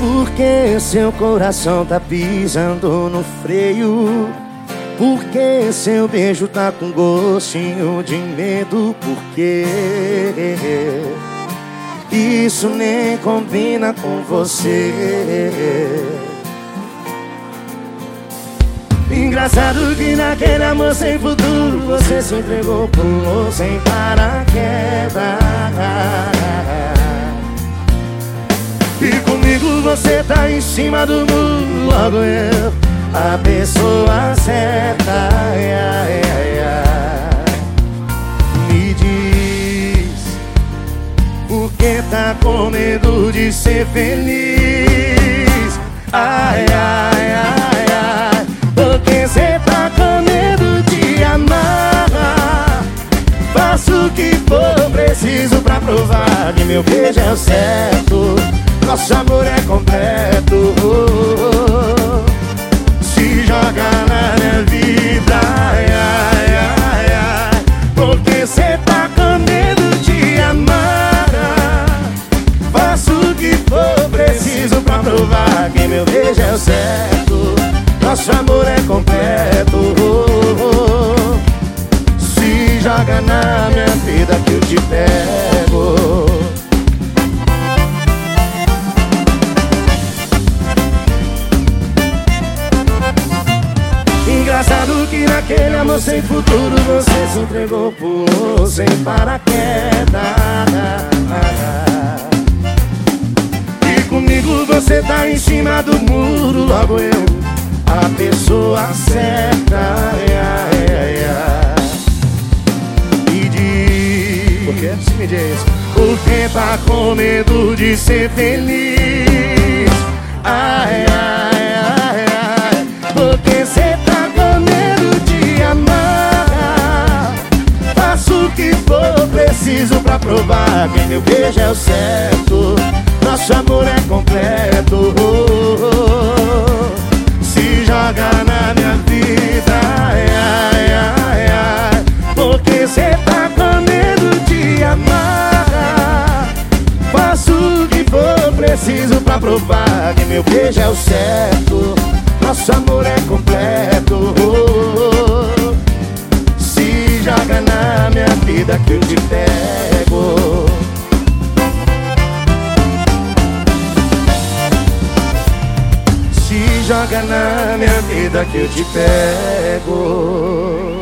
Porque seu coração tá pisando no freio? Porque seu beijo tá com gostinho de medo? Porque isso nem combina com você. Engraçado que naquele amor sem futuro Você se entregou, pulou sem paraquedas comigo você tá em cima do muro Logo eu, a pessoa certa ai, ai, ai, Me diz Por que tá com medo de ser feliz? Ai, ai, ai, ai Porque cê tá com medo de amar? Faço o que for preciso pra provar Que meu beijo é o certo nosso amor é completo. Se joga na minha vida ai, ai, ai, Porque cê tá com medo de amar. Faço o que for preciso pra provar Que meu beijo é o certo. Nosso amor é completo. Se joga na minha vida que eu te pego Engraçado que naquele amor sem futuro Você se entregou, pulou sem paraquedas E comigo você tá em cima do muro Logo eu, a pessoa certa ai, ai, ai. Me diz Por quê? Se me diz Porque tá com medo de ser feliz ai, ai, provar Que meu beijo é o certo. Nosso amor é completo. Se joga na minha vida ai, ai, ai, ai. Porque cê tá com medo de amar. Faço o que for preciso pra provar Que meu beijo é o certo. Nosso amor é completo joga na minha vida que eu te pego.